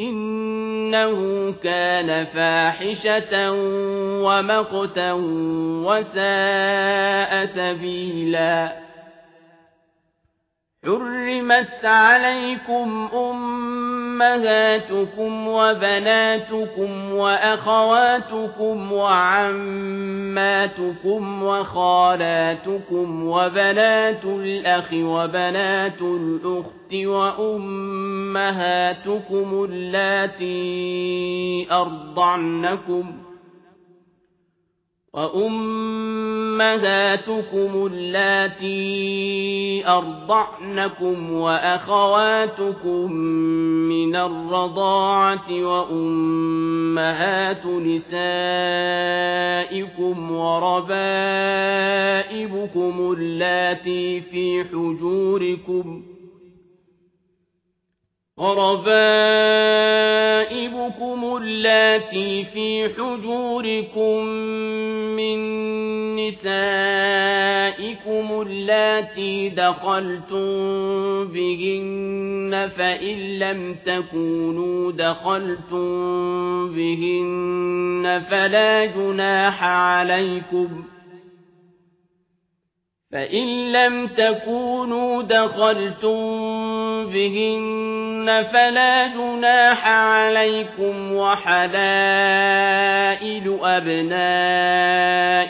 إنه كان فاحشة ومقتا وساء سبيلا حرمت عليكم أمهاتكم وبناتكم وأخواتكم وعماتكم وخالاتكم وبنات الأخ وبنات الأخت وأمهاتكم اللاتي أرضعنكم وأمهاتكم اللاتي أرضعنكم وأخواتكم من الرضاعة وأمهات نسائكم وربائبكم اللاتي في حجوركم وربائبكم اللاتي في حجوركم من نسائكم اللاتي دخلتم بهن فإن لم تكونوا دخلتم بهن فلا جناح عليكم فإن لم تكونوا دخلتم بهن فلا جناح عليكم وحلائل أبنائكم